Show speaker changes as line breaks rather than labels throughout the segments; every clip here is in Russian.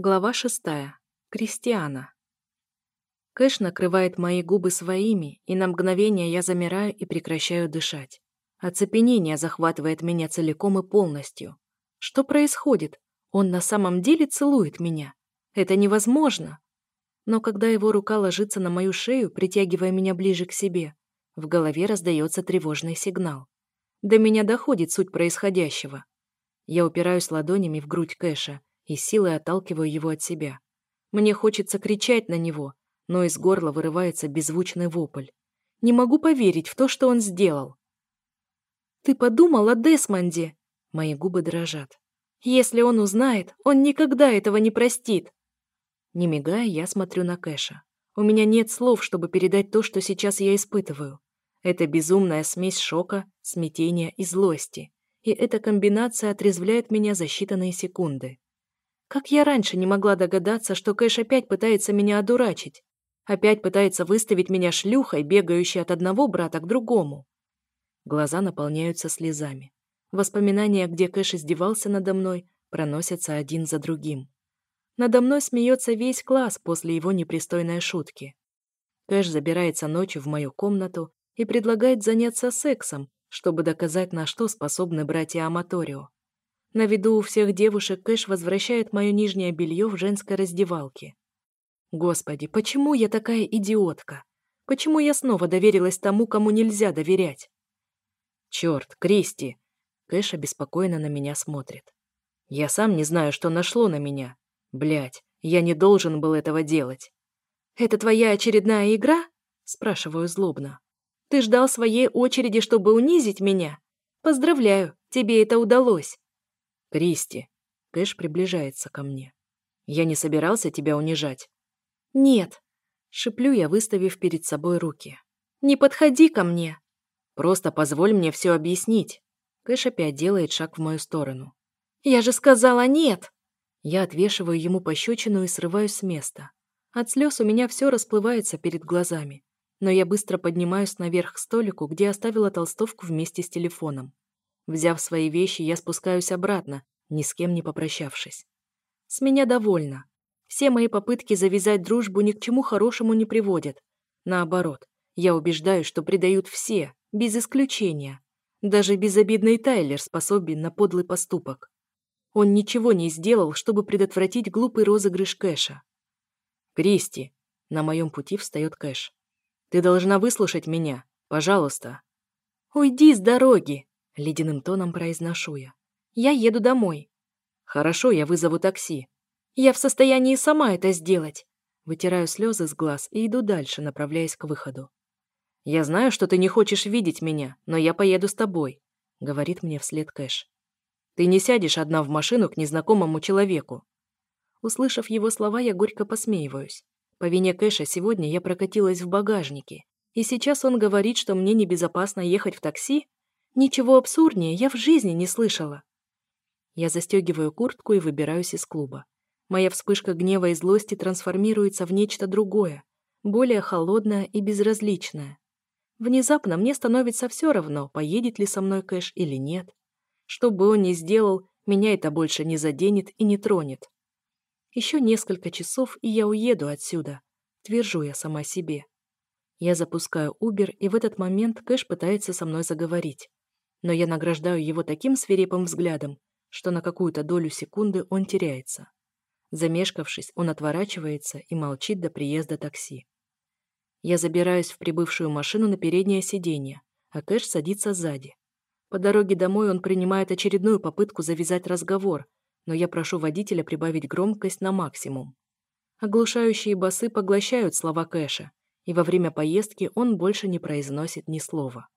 Глава шестая. Кристиана. Кэш накрывает мои губы своими, и на мгновение я замираю и прекращаю дышать. Оцепенение захватывает меня целиком и полностью. Что происходит? Он на самом деле целует меня. Это невозможно. Но когда его рука ложится на мою шею, притягивая меня ближе к себе, в голове раздается тревожный сигнал. До меня доходит суть происходящего. Я упираюсь ладонями в грудь Кэша, и силой отталкиваю его от себя. Мне хочется кричать на него, но из горла вырывается беззвучный вопль. Не могу поверить в то, что он сделал. «Ты подумал о Десмонде?» Мои губы дрожат. «Если он узнает, он никогда этого не простит!» Не мигая, я смотрю на Кэша. У меня нет слов, чтобы передать то, что сейчас я испытываю. Это безумная смесь шока, смятения и злости. И эта комбинация отрезвляет меня за считанные секунды. Как я раньше не могла догадаться, что Кэш опять пытается меня одурачить? Опять пытается выставить меня шлюхой, бегающей от одного брата к другому. Глаза наполняются слезами. Воспоминания, где Кэш издевался надо мной, проносятся один за другим. Надо мной смеется весь класс после его непристойной шутки. Кэш забирается ночью в мою комнату и предлагает заняться сексом, чтобы доказать, на что способны братья Аматорио. На виду у всех девушек Кэш возвращает мое нижнее белье в женской раздевалке. Господи, почему я такая идиотка? Почему я снова доверилась тому, кому нельзя доверять? Черт, Кристи! Кэш обеспокоенно на меня смотрит. Я сам не знаю, что нашло на меня. Блять, я не должен был этого делать. Это твоя очередная игра? Спрашиваю злобно. Ты ждал своей очереди, чтобы унизить меня? Поздравляю, тебе это удалось. «Кристи!» Кэш приближается ко мне. «Я не собирался тебя унижать». «Нет!» Шиплю я, выставив перед собой руки. «Не подходи ко мне!» «Просто позволь мне все объяснить!» Кэш опять делает шаг в мою сторону. «Я же сказала нет!» Я отвешиваю ему пощечину и срываюсь с места. От слез у меня все расплывается перед глазами. Но я быстро поднимаюсь наверх к столику, где оставила толстовку вместе с телефоном. Взяв свои вещи, я спускаюсь обратно, ни с кем не попрощавшись. С меня довольно. Все мои попытки завязать дружбу ни к чему хорошему не приводят. Наоборот, я убеждаюсь, что предают все, без исключения. Даже безобидный Тайлер способен на подлый поступок. Он ничего не сделал, чтобы предотвратить глупый розыгрыш Кэша. «Кристи!» На моем пути встает Кэш. «Ты должна выслушать меня. Пожалуйста». «Уйди с дороги!» Ледяным тоном произношу я. «Я еду домой». «Хорошо, я вызову такси». «Я в состоянии сама это сделать». Вытираю слезы с глаз и иду дальше, направляясь к выходу. «Я знаю, что ты не хочешь видеть меня, но я поеду с тобой», — говорит мне вслед Кэш. «Ты не сядешь одна в машину к незнакомому человеку». Услышав его слова, я горько посмеиваюсь. По вине Кэша сегодня я прокатилась в багажнике, и сейчас он говорит, что мне небезопасно ехать в такси? Ничего абсурднее я в жизни не слышала. Я застегиваю куртку и выбираюсь из клуба. Моя вспышка гнева и злости трансформируется в нечто другое, более холодное и безразличное. Внезапно мне становится все равно, поедет ли со мной Кэш или нет. Что бы он ни сделал, меня это больше не заденет и не тронет. Еще несколько часов, и я уеду отсюда, твержу я сама себе. Я запускаю Убер, и в этот момент Кэш пытается со мной заговорить но я награждаю его таким свирепым взглядом, что на какую-то долю секунды он теряется. Замешкавшись, он отворачивается и молчит до приезда такси. Я забираюсь в прибывшую машину на переднее сиденье, а Кэш садится сзади. По дороге домой он принимает очередную попытку завязать разговор, но я прошу водителя прибавить громкость на максимум. Оглушающие басы поглощают слова Кэша, и во время поездки он больше не произносит ни слова.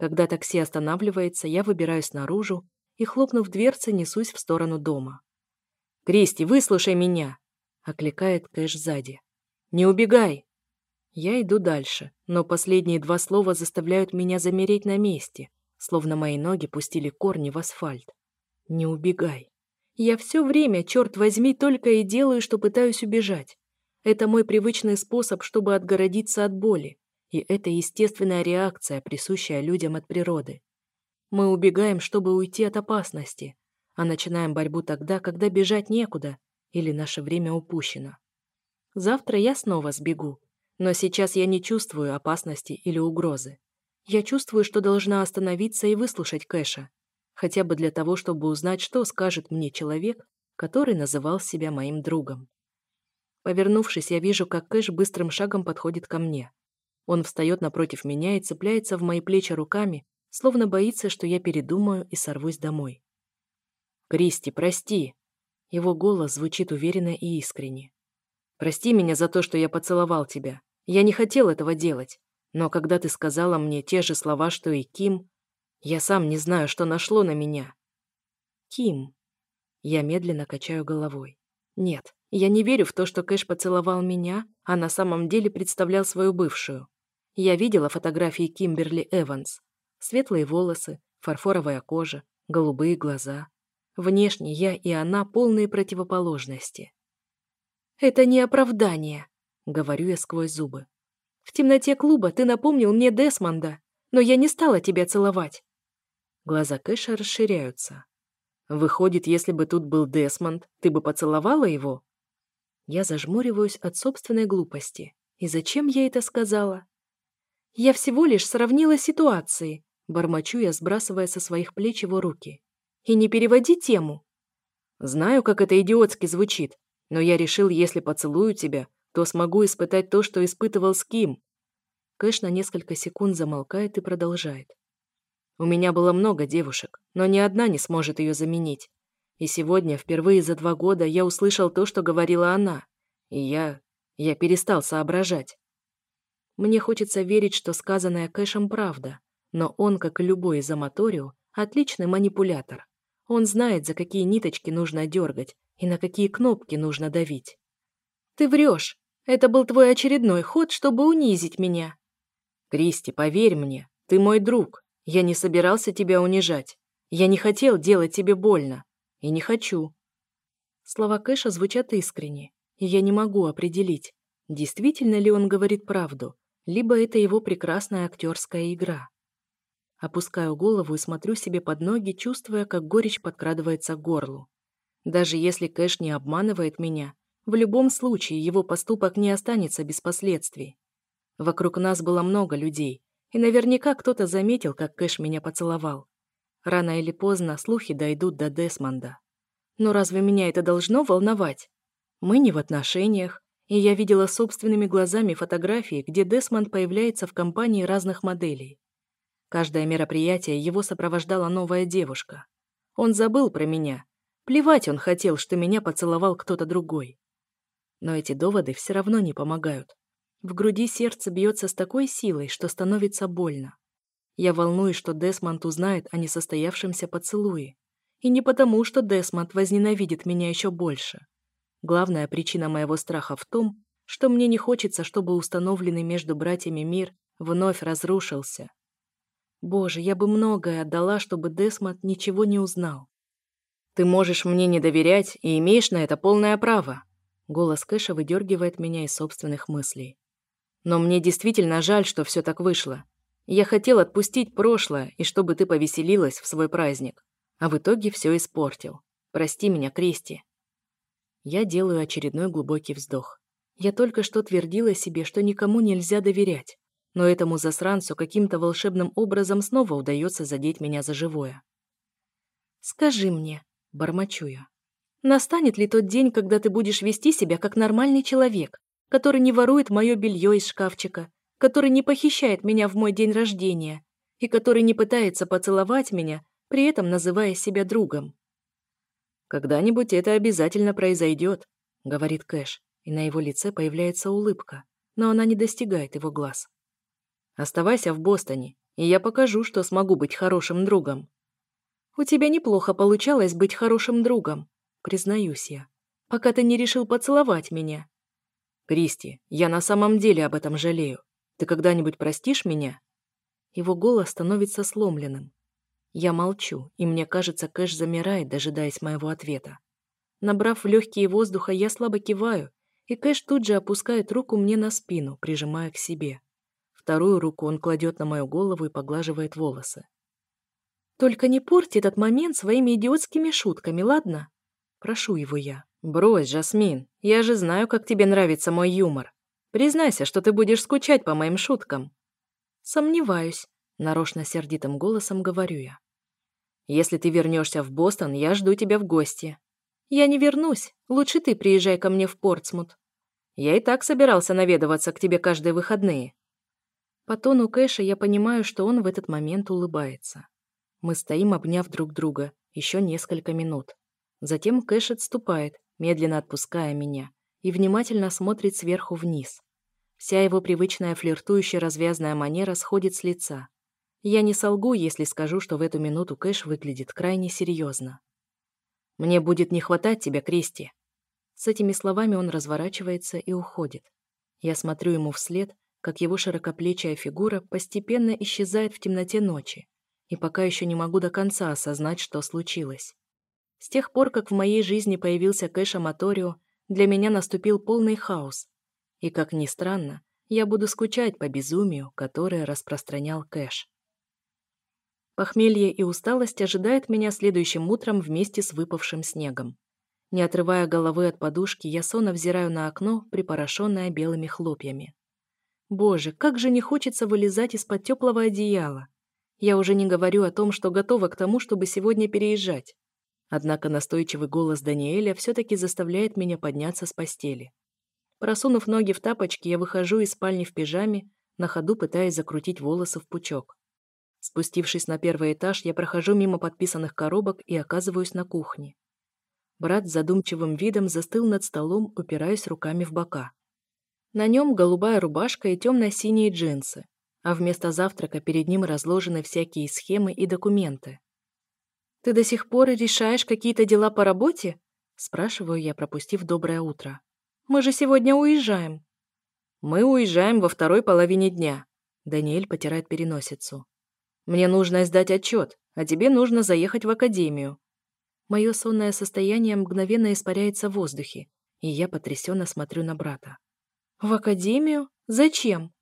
Когда такси останавливается, я выбираюсь наружу и, хлопнув дверцы, несусь в сторону дома. «Кристи, выслушай меня!» — окликает Кэш сзади. «Не убегай!» Я иду дальше, но последние два слова заставляют меня замереть на месте, словно мои ноги пустили корни в асфальт. «Не убегай!» Я все время, черт возьми, только и делаю, что пытаюсь убежать. Это мой привычный способ, чтобы отгородиться от боли. И это естественная реакция, присущая людям от природы. Мы убегаем, чтобы уйти от опасности, а начинаем борьбу тогда, когда бежать некуда, или наше время упущено. Завтра я снова сбегу, но сейчас я не чувствую опасности или угрозы. Я чувствую, что должна остановиться и выслушать Кэша, хотя бы для того, чтобы узнать, что скажет мне человек, который называл себя моим другом. Повернувшись, я вижу, как Кэш быстрым шагом подходит ко мне. Он встает напротив меня и цепляется в мои плечи руками, словно боится, что я передумаю и сорвусь домой. «Кристи, прости!» Его голос звучит уверенно и искренне. «Прости меня за то, что я поцеловал тебя. Я не хотел этого делать. Но когда ты сказала мне те же слова, что и Ким, я сам не знаю, что нашло на меня». «Ким». Я медленно качаю головой. «Нет, я не верю в то, что Кэш поцеловал меня, а на самом деле представлял свою бывшую. Я видела фотографии Кимберли Эванс. Светлые волосы, фарфоровая кожа, голубые глаза. Внешне я и она полные противоположности. «Это не оправдание», — говорю я сквозь зубы. «В темноте клуба ты напомнил мне Десмонда, но я не стала тебя целовать». Глаза Кэша расширяются. «Выходит, если бы тут был Десмонд, ты бы поцеловала его?» Я зажмуриваюсь от собственной глупости. И зачем я это сказала? Я всего лишь сравнила ситуации, бормочу я, сбрасывая со своих плеч его руки. И не переводи тему. Знаю, как это идиотски звучит, но я решил, если поцелую тебя, то смогу испытать то, что испытывал с Ким. Кэш на несколько секунд замолкает и продолжает. У меня было много девушек, но ни одна не сможет ее заменить. И сегодня, впервые за два года, я услышал то, что говорила она. И я... я перестал соображать. Мне хочется верить, что сказанное Кэшем правда, но он, как и любой из Аматорио, отличный манипулятор. Он знает, за какие ниточки нужно дергать и на какие кнопки нужно давить. «Ты врешь. Это был твой очередной ход, чтобы унизить меня». «Кристи, поверь мне, ты мой друг. Я не собирался тебя унижать. Я не хотел делать тебе больно. И не хочу». Слова Кэша звучат искренне, и я не могу определить, действительно ли он говорит правду, либо это его прекрасная актерская игра. Опускаю голову и смотрю себе под ноги, чувствуя, как горечь подкрадывается к горлу. Даже если Кэш не обманывает меня, в любом случае его поступок не останется без последствий. Вокруг нас было много людей, и наверняка кто-то заметил, как Кэш меня поцеловал. Рано или поздно слухи дойдут до Десмонда. Но разве меня это должно волновать? Мы не в отношениях, и я видела собственными глазами фотографии, где Десмонд появляется в компании разных моделей. Каждое мероприятие его сопровождала новая девушка. Он забыл про меня. Плевать он хотел, что меня поцеловал кто-то другой. Но эти доводы все равно не помогают. В груди сердце бьется с такой силой, что становится больно. Я волнуюсь, что Десмонд узнает о несостоявшемся поцелуе. И не потому, что Десмонд возненавидит меня еще больше. Главная причина моего страха в том, что мне не хочется, чтобы установленный между братьями мир вновь разрушился. Боже, я бы многое отдала, чтобы Десмот ничего не узнал. «Ты можешь мне не доверять и имеешь на это полное право», Голос Кэша выдергивает меня из собственных мыслей. «Но мне действительно жаль, что все так вышло. Я хотел отпустить прошлое, и чтобы ты повеселилась в свой праздник. А в итоге все испортил. Прости меня, Кристи. Я делаю очередной глубокий вздох. Я только что твердила себе, что никому нельзя доверять, но этому засранцу каким-то волшебным образом снова удается задеть меня за живое. «Скажи мне», — бормочу я, «настанет ли тот день, когда ты будешь вести себя как нормальный человек, который не ворует мое белье из шкафчика, который не похищает меня в мой день рождения и который не пытается поцеловать меня, при этом называя себя другом?» «Когда-нибудь это обязательно произойдет», — говорит Кэш, и на его лице появляется улыбка, но она не достигает его глаз. «Оставайся в Бостоне, и я покажу, что смогу быть хорошим другом». «У тебя неплохо получалось быть хорошим другом», — признаюсь я, «пока ты не решил поцеловать меня». «Кристи, я на самом деле об этом жалею. Ты когда-нибудь простишь меня?» Его голос становится сломленным. Я молчу, и мне кажется, Кэш замирает, дожидаясь моего ответа. Набрав в легкие воздуха, я слабо киваю, и Кэш тут же опускает руку мне на спину, прижимая к себе. Вторую руку он кладет на мою голову и поглаживает волосы. «Только не порти этот момент своими идиотскими шутками, ладно?» Прошу его я. Брось, Жасмин, я же знаю, как тебе нравится мой юмор. Признайся, что ты будешь скучать по моим шуткам. Сомневаюсь, нарочно сердитым голосом говорю я. Если ты вернешься в Бостон, я жду тебя в гости. Я не вернусь. Лучше ты приезжай ко мне в Портсмут. Я и так собирался наведываться к тебе каждые выходные. По тону Кэша я понимаю, что он в этот момент улыбается. Мы стоим, обняв друг друга, еще несколько минут. Затем Кэш отступает, медленно отпуская меня, и внимательно смотрит сверху вниз. Вся его привычная флиртующая развязная манера сходит с лица. Я не солгу, если скажу, что в эту минуту Кэш выглядит крайне серьезно. «Мне будет не хватать тебя, Кристи». С этими словами он разворачивается и уходит. Я смотрю ему вслед, как его широкоплечая фигура постепенно исчезает в темноте ночи, и пока еще не могу до конца осознать, что случилось. С тех пор, как в моей жизни появился Кэш Аматорио, для меня наступил полный хаос. И, как ни странно, я буду скучать по безумию, которое распространял Кэш. Похмелье и усталость ожидают меня следующим утром вместе с выпавшим снегом. Не отрывая головы от подушки, я сонно взираю на окно, припорошенное белыми хлопьями. Боже, как же не хочется вылезать из-под теплого одеяла. Я уже не говорю о том, что готова к тому, чтобы сегодня переезжать. Однако настойчивый голос Даниэля все-таки заставляет меня подняться с постели. Просунув ноги в тапочки, я выхожу из спальни в пижаме, на ходу пытаясь закрутить волосы в пучок. Спустившись на первый этаж, я прохожу мимо подписанных коробок и оказываюсь на кухне. Брат с задумчивым видом застыл над столом, упираясь руками в бока. На нем голубая рубашка и темно-синие джинсы, а вместо завтрака перед ним разложены всякие схемы и документы. «Ты до сих пор решаешь какие-то дела по работе?» спрашиваю я, пропустив доброе утро. «Мы же сегодня уезжаем». «Мы уезжаем во второй половине дня», Даниэль потирает переносицу. «Мне нужно сдать отчет, а тебе нужно заехать в академию». Мое сонное состояние мгновенно испаряется в воздухе, и я потрясенно смотрю на брата. «В академию? Зачем?»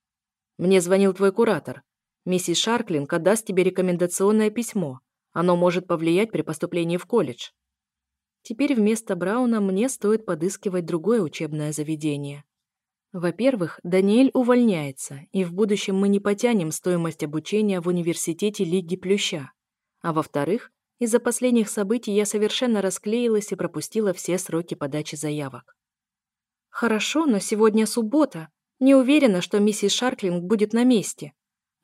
«Мне звонил твой куратор. Миссис Шарклинг отдаст тебе рекомендационное письмо. Оно может повлиять при поступлении в колледж». Теперь вместо Брауна мне стоит подыскивать другое учебное заведение. Во-первых, Даниэль увольняется, и в будущем мы не потянем стоимость обучения в университете Лиги Плюща. А во-вторых, из-за последних событий я совершенно расклеилась и пропустила все сроки подачи заявок. «Хорошо, но сегодня суббота. Не уверена, что миссис Шарклинг будет на месте»,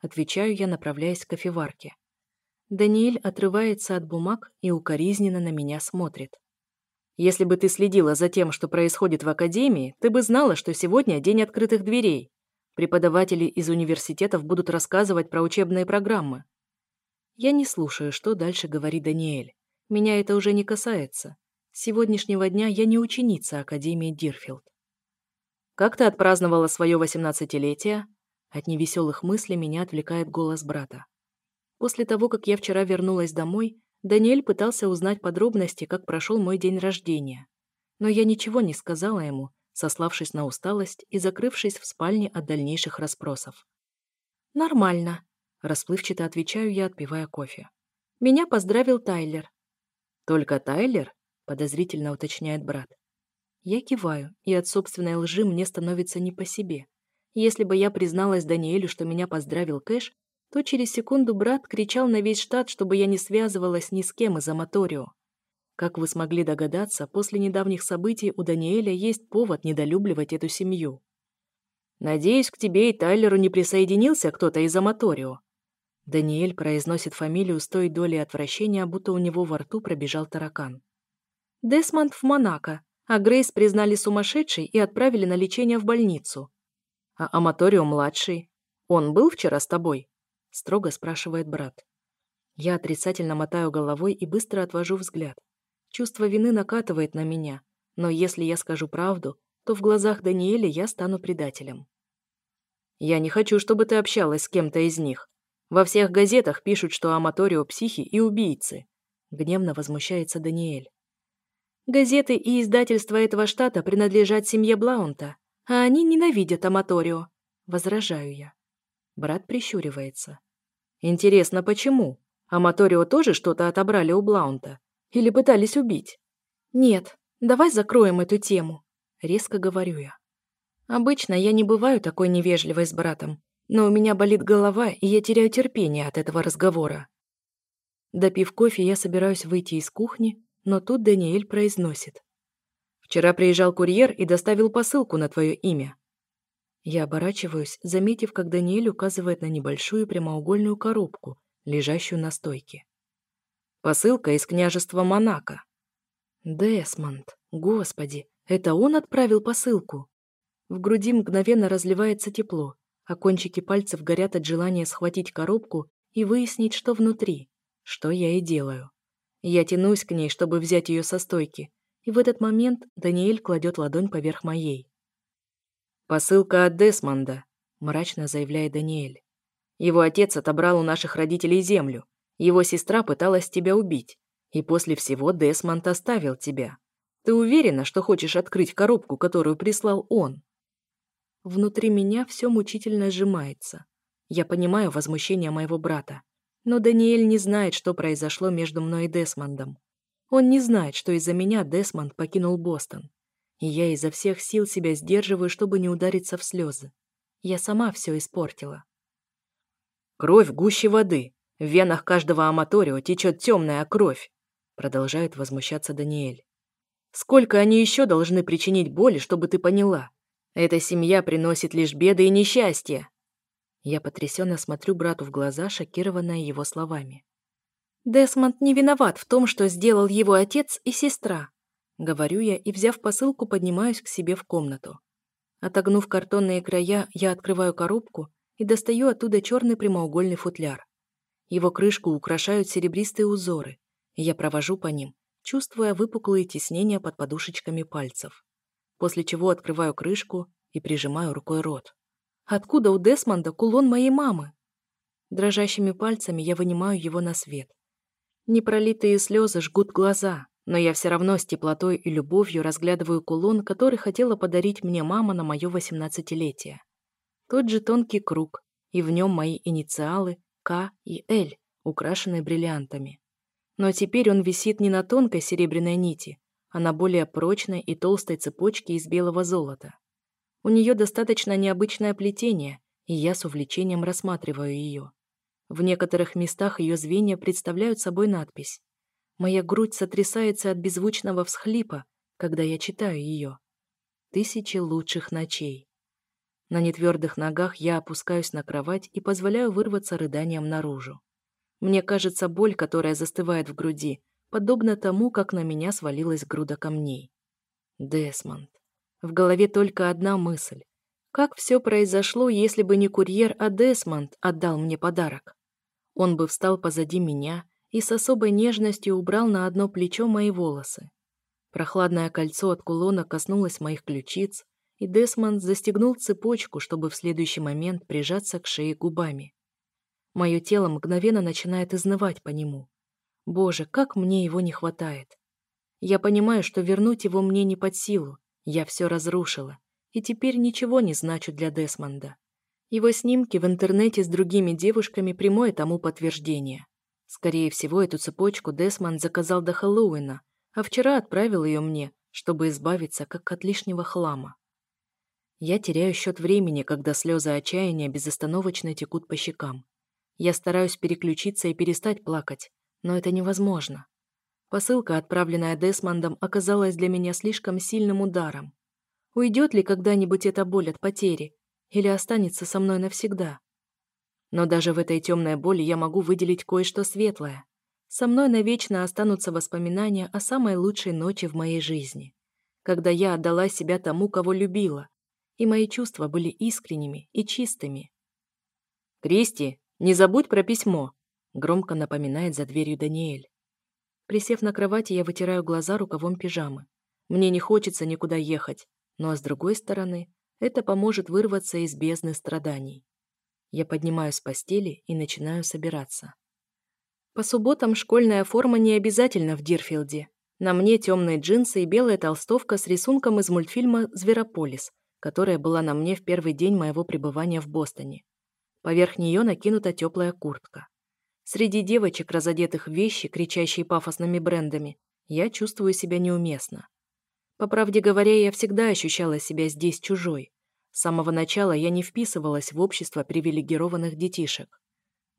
отвечаю я, направляясь к кофеварке. Даниэль отрывается от бумаг и укоризненно на меня смотрит. «Если бы ты следила за тем, что происходит в академии, ты бы знала, что сегодня день открытых дверей. Преподаватели из университетов будут рассказывать про учебные программы». Я не слушаю, что дальше говорит Даниэль. Меня это уже не касается. С сегодняшнего дня я не ученица Академии Дирфилд. «Как ты отпраздновала свое восемнадцатилетие?» От невеселых мыслей меня отвлекает голос брата. После того, как я вчера вернулась домой, Даниэль пытался узнать подробности, как прошел мой день рождения. Но я ничего не сказала ему, сославшись на усталость и закрывшись в спальне от дальнейших расспросов. «Нормально», – расплывчато отвечаю я, отпивая кофе. «Меня поздравил Тайлер». «Только Тайлер?» – подозрительно уточняет брат. Я киваю, и от собственной лжи мне становится не по себе. Если бы я призналась Даниэлю, что меня поздравил Кэш, то через секунду брат кричал на весь штат, чтобы я не связывалась ни с кем из Аматорио. Как вы смогли догадаться, после недавних событий у Даниэля есть повод недолюбливать эту семью. «Надеюсь, к тебе и Тайлеру не присоединился кто-то из Аматорио». Даниэль произносит фамилию с той долей отвращения, будто у него во рту пробежал таракан. «Десмонд в Монако а Грейс признали сумасшедшей и отправили на лечение в больницу. «А Аматорио-младший? Он был вчера с тобой?» – строго спрашивает брат. Я отрицательно мотаю головой и быстро отвожу взгляд. Чувство вины накатывает на меня, но если я скажу правду, то в глазах Даниэля я стану предателем. «Я не хочу, чтобы ты общалась с кем-то из них. Во всех газетах пишут, что Аматорио психи и убийцы», – гневно возмущается Даниэль. Газеты и издательства этого штата принадлежат семье Блаунта, а они ненавидят Аматорио. Возражаю я. Брат прищуривается. Интересно, почему? Аматорио тоже что-то отобрали у Блаунта? Или пытались убить? Нет, давай закроем эту тему», — резко говорю я. Обычно я не бываю такой невежливой с братом, но у меня болит голова, и я теряю терпение от этого разговора. Допив кофе, я собираюсь выйти из кухни, но тут Даниэль произносит. «Вчера приезжал курьер и доставил посылку на твое имя». Я оборачиваюсь, заметив, как Даниэль указывает на небольшую прямоугольную коробку, лежащую на стойке. «Посылка из княжества Монако». «Десмонд, господи, это он отправил посылку?» В груди мгновенно разливается тепло, а кончики пальцев горят от желания схватить коробку и выяснить, что внутри, что я и делаю. Я тянусь к ней, чтобы взять ее со стойки, и в этот момент Даниэль кладет ладонь поверх моей. «Посылка от Десмонда», — мрачно заявляет Даниэль. «Его отец отобрал у наших родителей землю. Его сестра пыталась тебя убить. И после всего Десмонд оставил тебя. Ты уверена, что хочешь открыть коробку, которую прислал он?» Внутри меня все мучительно сжимается. Я понимаю возмущение моего брата. Но Даниэль не знает, что произошло между мной и Десмондом. Он не знает, что из-за меня Десмонд покинул Бостон. И я изо всех сил себя сдерживаю, чтобы не удариться в слезы. Я сама все испортила. «Кровь гуще воды. В венах каждого аматорио течет темная кровь», продолжает возмущаться Даниэль. «Сколько они еще должны причинить боли, чтобы ты поняла? Эта семья приносит лишь беды и несчастья. Я потрясенно смотрю брату в глаза, шокированная его словами. Десмонд не виноват в том, что сделал его отец и сестра. Говорю я и, взяв посылку, поднимаюсь к себе в комнату. Отогнув картонные края, я открываю коробку и достаю оттуда черный прямоугольный футляр. Его крышку украшают серебристые узоры, и я провожу по ним, чувствуя выпуклые теснения под подушечками пальцев после чего открываю крышку и прижимаю рукой рот. Откуда у Десмонда кулон моей мамы? Дрожащими пальцами я вынимаю его на свет. Непролитые слезы жгут глаза, но я все равно с теплотой и любовью разглядываю кулон, который хотела подарить мне мама на мое восемнадцатилетие. Тот же тонкий круг, и в нем мои инициалы К и Л, украшенные бриллиантами. Но теперь он висит не на тонкой серебряной нити, а на более прочной и толстой цепочке из белого золота. У нее достаточно необычное плетение, и я с увлечением рассматриваю ее. В некоторых местах ее звенья представляют собой надпись. Моя грудь сотрясается от беззвучного всхлипа, когда я читаю ее. Тысячи лучших ночей. На нетвердых ногах я опускаюсь на кровать и позволяю вырваться рыданием наружу. Мне кажется, боль, которая застывает в груди, подобно тому, как на меня свалилась груда камней. Десмонд. В голове только одна мысль. Как все произошло, если бы не курьер, а Десмонд отдал мне подарок? Он бы встал позади меня и с особой нежностью убрал на одно плечо мои волосы. Прохладное кольцо от кулона коснулось моих ключиц, и Десмонд застегнул цепочку, чтобы в следующий момент прижаться к шее губами. Мое тело мгновенно начинает изнывать по нему. Боже, как мне его не хватает. Я понимаю, что вернуть его мне не под силу. Я все разрушила. И теперь ничего не значу для Десмонда. Его снимки в интернете с другими девушками прямое тому подтверждение. Скорее всего, эту цепочку Десмонд заказал до Хэллоуина, а вчера отправил ее мне, чтобы избавиться как от лишнего хлама. Я теряю счет времени, когда слезы отчаяния безостановочно текут по щекам. Я стараюсь переключиться и перестать плакать, но это невозможно. Посылка, отправленная Десмондом, оказалась для меня слишком сильным ударом. Уйдет ли когда-нибудь эта боль от потери? Или останется со мной навсегда? Но даже в этой темной боли я могу выделить кое-что светлое. Со мной навечно останутся воспоминания о самой лучшей ночи в моей жизни, когда я отдала себя тому, кого любила, и мои чувства были искренними и чистыми. «Кристи, не забудь про письмо», Громко напоминает за дверью Даниэль. Присев на кровати, я вытираю глаза рукавом пижамы. Мне не хочется никуда ехать, но с другой стороны, это поможет вырваться из бездны страданий. Я поднимаюсь с постели и начинаю собираться. По субботам школьная форма не обязательно в Дирфилде. На мне темные джинсы и белая толстовка с рисунком из мультфильма «Зверополис», которая была на мне в первый день моего пребывания в Бостоне. Поверх нее накинута теплая куртка. Среди девочек, разодетых в вещи, кричащие пафосными брендами, я чувствую себя неуместно. По правде говоря, я всегда ощущала себя здесь чужой. С самого начала я не вписывалась в общество привилегированных детишек.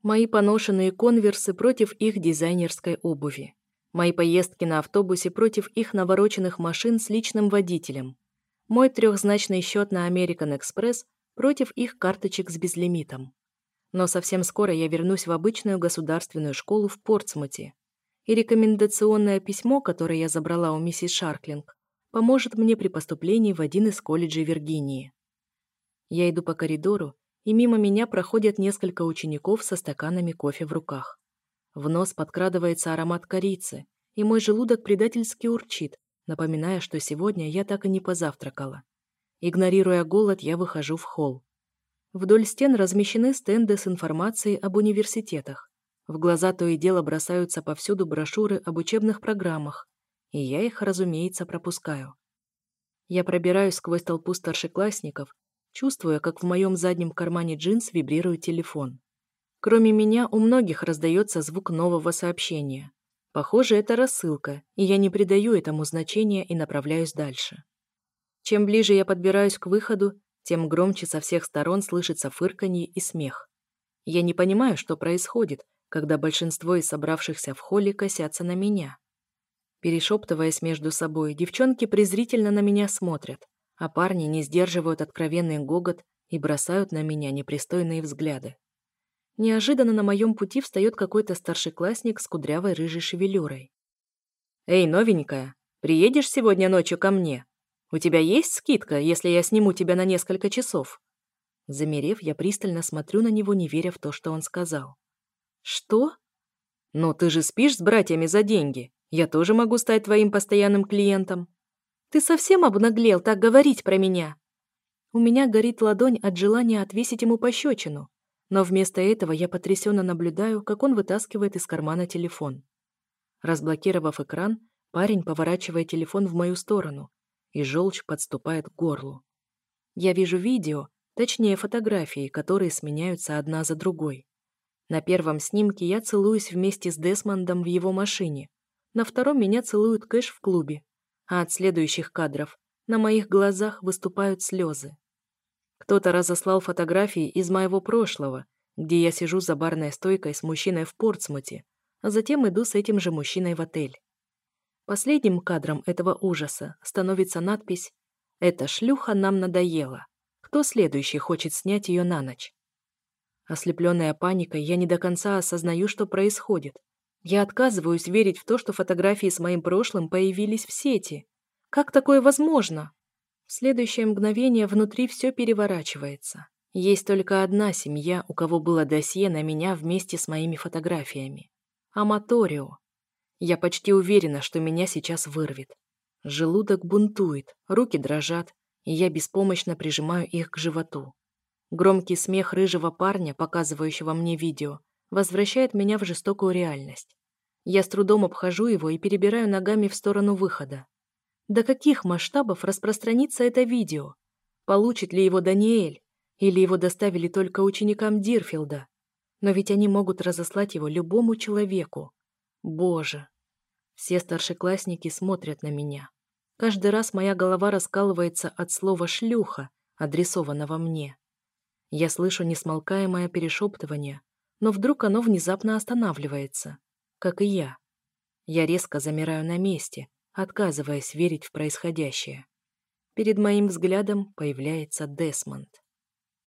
Мои поношенные конверсы против их дизайнерской обуви. Мои поездки на автобусе против их навороченных машин с личным водителем. Мой трехзначный счет на American Express против их карточек с безлимитом. Но совсем скоро я вернусь в обычную государственную школу в Портсмуте. И рекомендационное письмо, которое я забрала у миссис Шарклинг, поможет мне при поступлении в один из колледжей Виргинии. Я иду по коридору, и мимо меня проходят несколько учеников со стаканами кофе в руках. В нос подкрадывается аромат корицы, и мой желудок предательски урчит, напоминая, что сегодня я так и не позавтракала. Игнорируя голод, я выхожу в холл. Вдоль стен размещены стенды с информацией об университетах. В глаза то и дело бросаются повсюду брошюры об учебных программах, и я их, разумеется, пропускаю. Я пробираюсь сквозь толпу старшеклассников, чувствуя, как в моем заднем кармане джинс вибрирует телефон. Кроме меня, у многих раздается звук нового сообщения. Похоже, это рассылка, и я не придаю этому значения и направляюсь дальше. Чем ближе я подбираюсь к выходу, тем громче со всех сторон слышится фырканье и смех. Я не понимаю, что происходит, когда большинство из собравшихся в холле косятся на меня. Перешептываясь между собой, девчонки презрительно на меня смотрят, а парни не сдерживают откровенный гогот и бросают на меня непристойные взгляды. Неожиданно на моем пути встает какой-то старшеклассник с кудрявой рыжей шевелюрой. «Эй, новенькая, приедешь сегодня ночью ко мне? У тебя есть скидка, если я сниму тебя на несколько часов?» Замерев, я пристально смотрю на него, не веря в то, что он сказал. «Что?» «Ну, ты же спишь с братьями за деньги. Я тоже могу стать твоим постоянным клиентом». «Ты совсем обнаглел так говорить про меня?» У меня горит ладонь от желания отвесить ему пощечину, но вместо этого я потрясенно наблюдаю, как он вытаскивает из кармана телефон. Разблокировав экран, парень поворачивает телефон в мою сторону, и желчь подступает к горлу. Я вижу видео, точнее фотографии, которые сменяются одна за другой. На первом снимке я целуюсь вместе с Десмондом в его машине, на втором меня целует Кэш в клубе, а от следующих кадров на моих глазах выступают слезы. Кто-то разослал фотографии из моего прошлого, где я сижу за барной стойкой с мужчиной в Портсмуте, а затем иду с этим же мужчиной в отель. Последним кадром этого ужаса становится надпись «Эта шлюха нам надоела. Кто следующий хочет снять ее на ночь?» Ослепленная паникой, я не до конца осознаю, что происходит. Я отказываюсь верить в то, что фотографии с моим прошлым появились в сети. Как такое возможно? В следующее мгновение внутри все переворачивается. Есть только одна семья, у кого было досье на меня вместе с моими фотографиями. Аматорио. Я почти уверена, что меня сейчас вырвет. Желудок бунтует, руки дрожат, и я беспомощно прижимаю их к животу. Громкий смех рыжего парня, показывающего мне видео, возвращает меня в жестокую реальность. Я с трудом обхожу его и перебираю ногами в сторону выхода. До каких масштабов распространится это видео? Получит ли его Даниэль? Или его доставили только ученикам Дирфилда? Но ведь они могут разослать его любому человеку. Боже! Все старшеклассники смотрят на меня. Каждый раз моя голова раскалывается от слова «шлюха», адресованного мне. Я слышу несмолкаемое перешептывание, но вдруг оно внезапно останавливается, как и я. Я резко замираю на месте, отказываясь верить в происходящее. Перед моим взглядом появляется Десмонд.